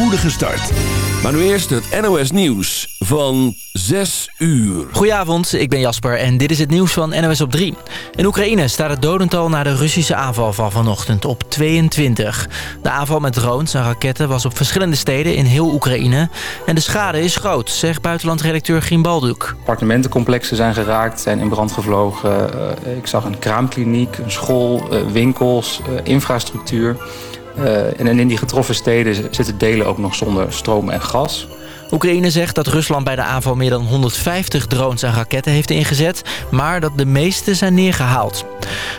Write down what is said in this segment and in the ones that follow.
spoedige start. Maar nu eerst het NOS Nieuws van 6 uur. Goedenavond, ik ben Jasper en dit is het nieuws van NOS op 3. In Oekraïne staat het dodental na de Russische aanval van vanochtend op 22. De aanval met drones en raketten was op verschillende steden in heel Oekraïne. En de schade is groot, zegt buitenlandredacteur Gien Balduk. Appartementencomplexen zijn geraakt, zijn in brand gevlogen. Eh, ik zag een kraamkliniek, een school, eh, winkels, eh, infrastructuur... en in die getroffen steden zitten delen ook nog zonder stroom en gas. Oekraïne zegt dat Rusland bij de aanval meer dan 150 drones en raketten heeft ingezet... maar dat de meeste zijn neergehaald.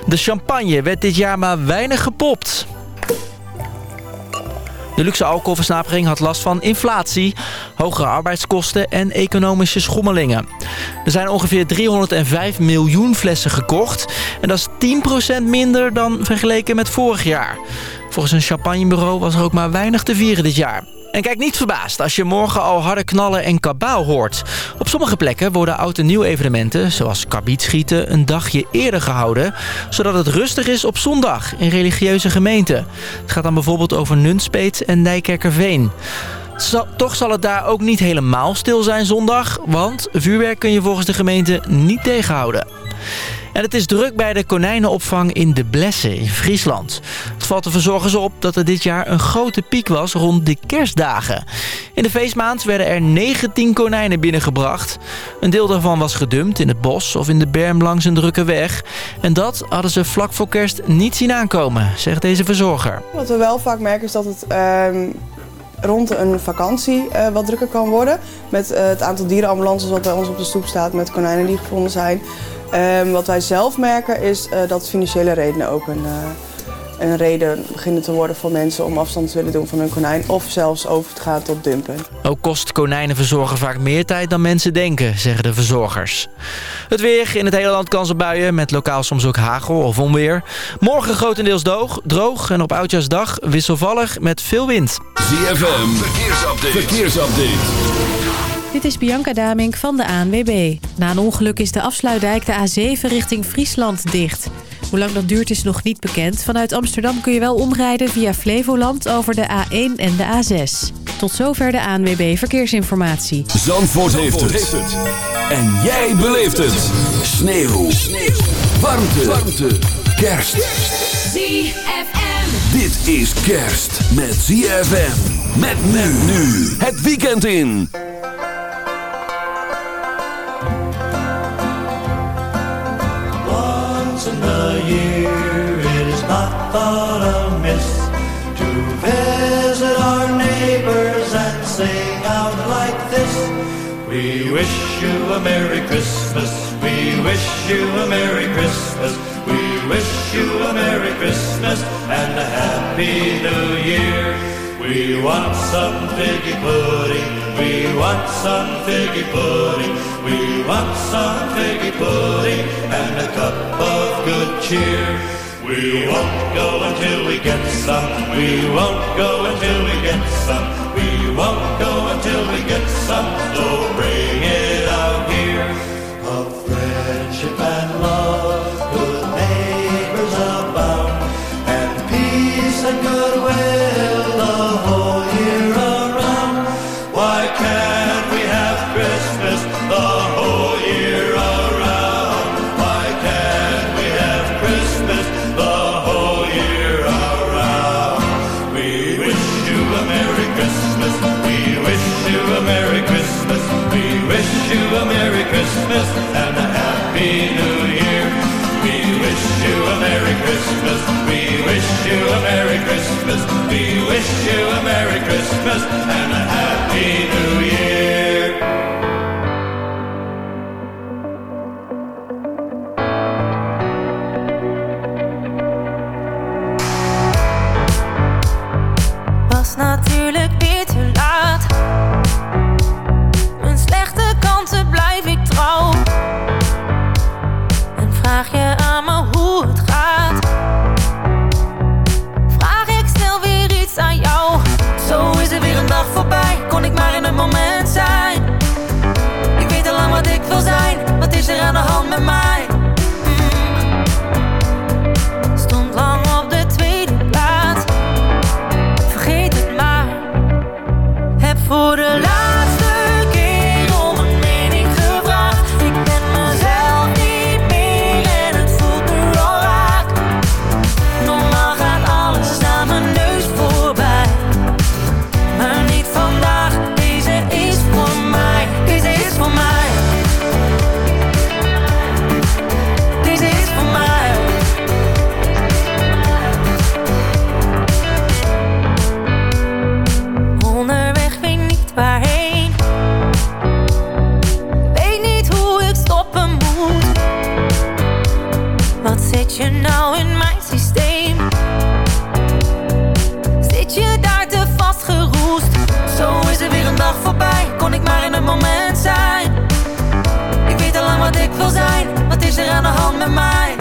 De champagne werd dit jaar maar weinig gepopt. De luxe alcoholversnapering had last van inflatie, hogere arbeidskosten en economische schommelingen. Er zijn ongeveer 305 miljoen flessen gekocht en dat is 10% minder dan vergeleken met vorig jaar. Volgens een champagnebureau was er ook maar weinig te vieren dit jaar. En kijk niet verbaasd als je morgen al harde knallen en kabaal hoort. Op sommige plekken worden oud en nieuw evenementen, zoals kabietschieten, een dagje eerder gehouden. Zodat het rustig is op zondag in religieuze gemeenten. Het gaat dan bijvoorbeeld over Nunspeet en Nijkerkerveen. Toch zal het daar ook niet helemaal stil zijn zondag, want vuurwerk kun je volgens de gemeente niet tegenhouden. En het is druk bij de konijnenopvang in De Blessen in Friesland. Het valt de verzorgers op dat er dit jaar een grote piek was rond de kerstdagen. In de feestmaand werden er 19 konijnen binnengebracht. Een deel daarvan was gedumpt in het bos of in de berm langs een drukke weg. En dat hadden ze vlak voor kerst niet zien aankomen, zegt deze verzorger. Wat we wel vaak merken is dat het... Ehm, rond een vakantie uh, wat drukker kan worden. Met uh, het aantal dierenambulances wat bij ons op de stoep staat met konijnen die gevonden zijn. Um, wat wij zelf merken is uh, dat financiële redenen ook een, uh, een reden beginnen te worden voor mensen om afstand te willen doen van hun konijn. Of zelfs over te gaan tot dumpen. Ook kost konijnenverzorgen vaak meer tijd dan mensen denken, zeggen de verzorgers. Het weer. In het hele land kans op buien met lokaal soms ook hagel of onweer. Morgen grotendeels droog, droog en op Oudjaarsdag wisselvallig met veel wind. ZFM. Verkeersupdate. Verkeersupdate. Dit is Bianca Damink van de ANWB. Na een ongeluk is de afsluitdijk de A7 richting Friesland dicht. Hoe lang dat duurt is nog niet bekend. Vanuit Amsterdam kun je wel omrijden via Flevoland over de A1 en de A6. Tot zover de ANWB Verkeersinformatie. Zandvoort, heeft, het. En jij beleeft het. Sneeuw. Sneeuw. Warmte. Warmte. Kerst. ZFM. Dit is kerst met ZFM. Met men nu. Het weekend in. Year, it is not thought amiss to visit our neighbors and sing out like this. We wish you a Merry Christmas. We wish you a Merry Christmas. We wish you a Merry Christmas and a Happy New Year. We want some figgy pudding. We want some figgy pudding. We want some figgy pudding and a cup of good cheer. We won't go until we get some. We won't go until we get some. We won't go until we get some. So je nou in mijn systeem? Zit je daar te vastgeroest? Zo is er weer een dag voorbij, kon ik maar in een moment zijn. Ik weet al lang wat ik wil zijn, wat is er aan de hand met mij?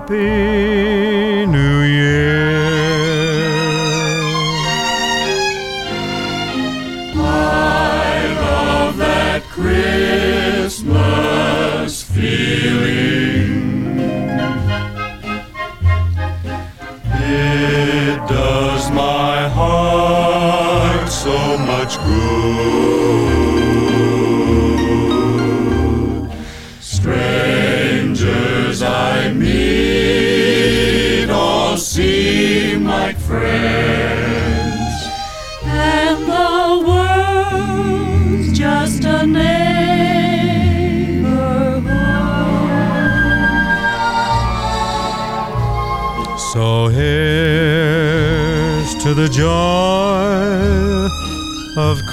happy new year. I love that Christmas feeling. It does my heart so much good.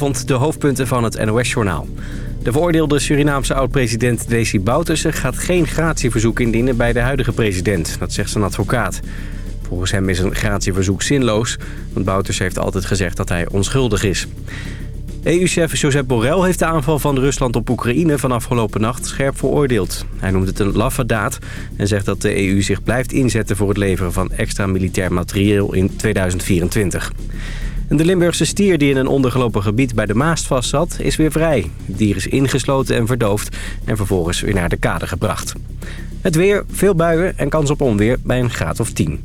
De hoofdpunten van het NOS-journaal. De veroordeelde Surinaamse oud-president Desi Bouterse gaat geen gratieverzoek indienen bij de huidige president. Dat zegt zijn advocaat. Volgens hem is een gratieverzoek zinloos, want Bouters heeft altijd gezegd dat hij onschuldig is. EU-chef Josep Borrell heeft de aanval van Rusland op Oekraïne van afgelopen nacht scherp veroordeeld. Hij noemt het een laffe daad en zegt dat de EU zich blijft inzetten voor het leveren van extra militair materieel in 2024. De Limburgse stier die in een ondergelopen gebied bij de Maast vastzat, is weer vrij. Het dier is ingesloten en verdoofd en vervolgens weer naar de kade gebracht. Het weer, veel buien en kans op onweer bij een graad of 10.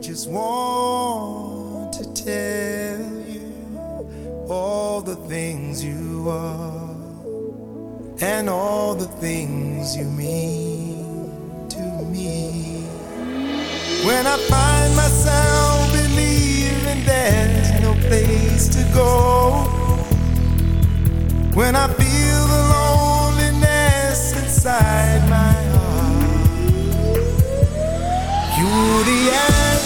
just want to tell you all the things you are. and all the things you mean to me. When I find myself believing there's no place to go, when I feel the loneliness inside my heart, you're the answer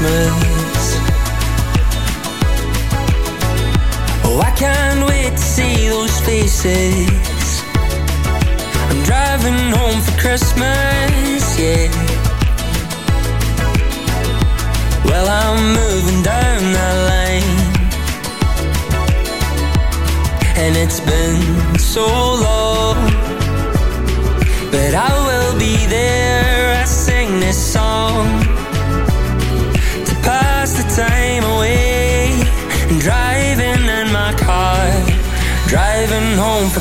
Christmas. Oh, I can't wait to see those faces. I'm driving home for Christmas, yeah. Well, I'm moving down that lane. And it's been so long. But I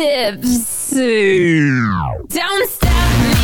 tips. Don't stop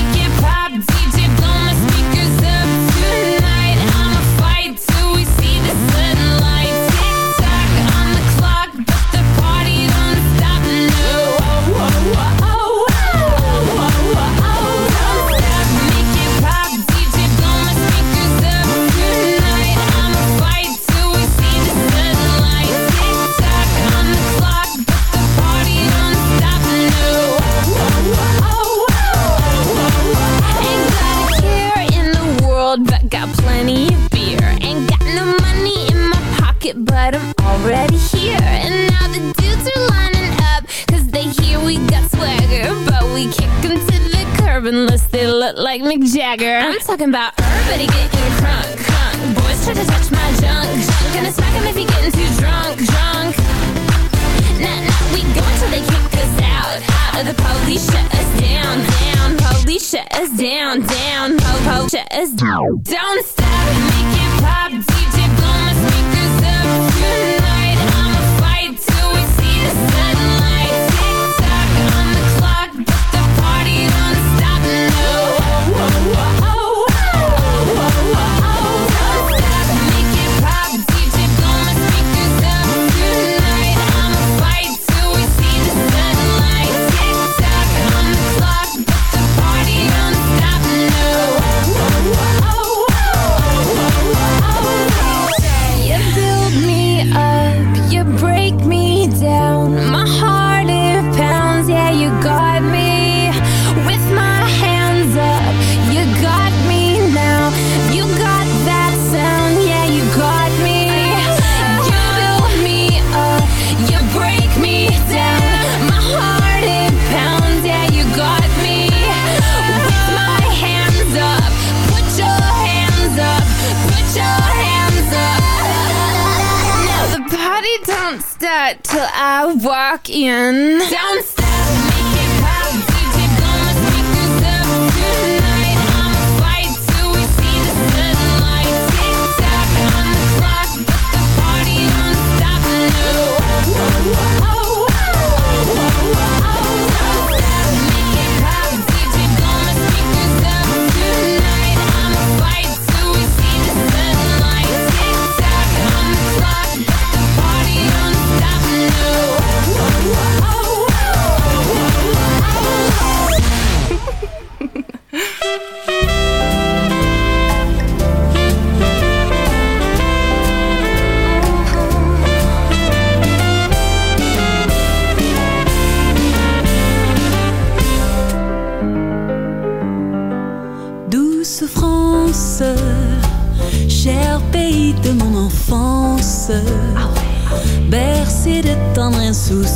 talking about walk in. Downstairs.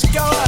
Let's go.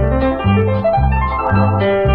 thank you.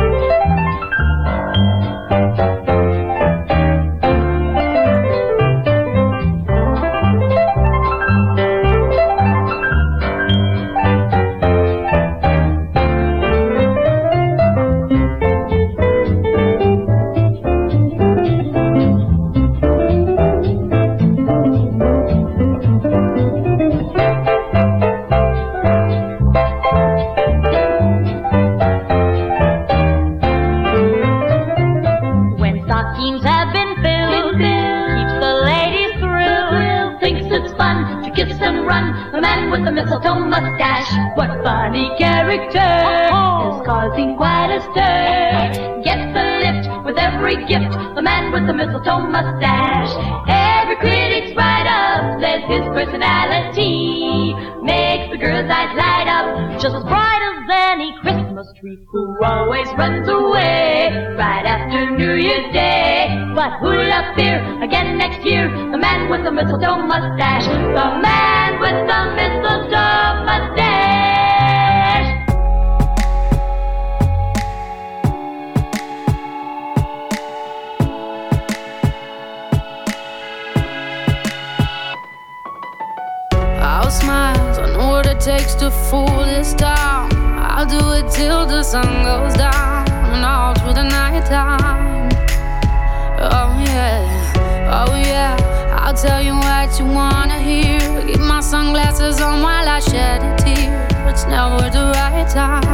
the mistletoe mustache. Every critic's write up says his personality makes the girls' eyes light up just as bright as any Christmas tree. Who always runs away right after New Year's Day. But who'll appear again next year? The man with the mistletoe mustache. The man down with the right time.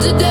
today.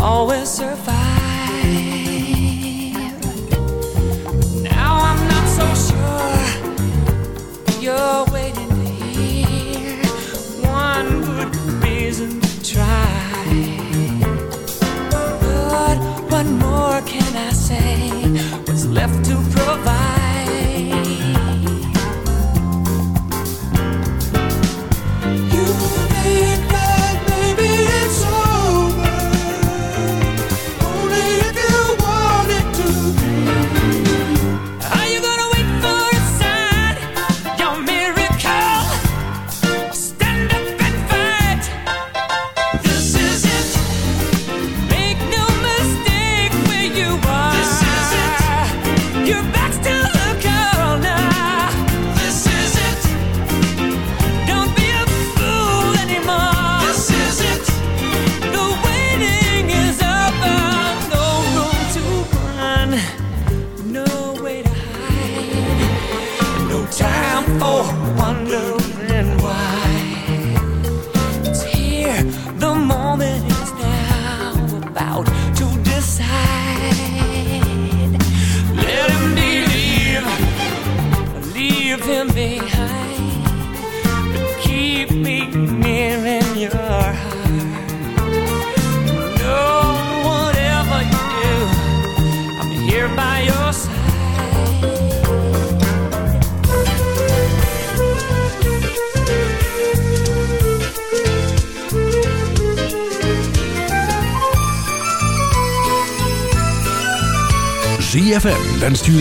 Always survive.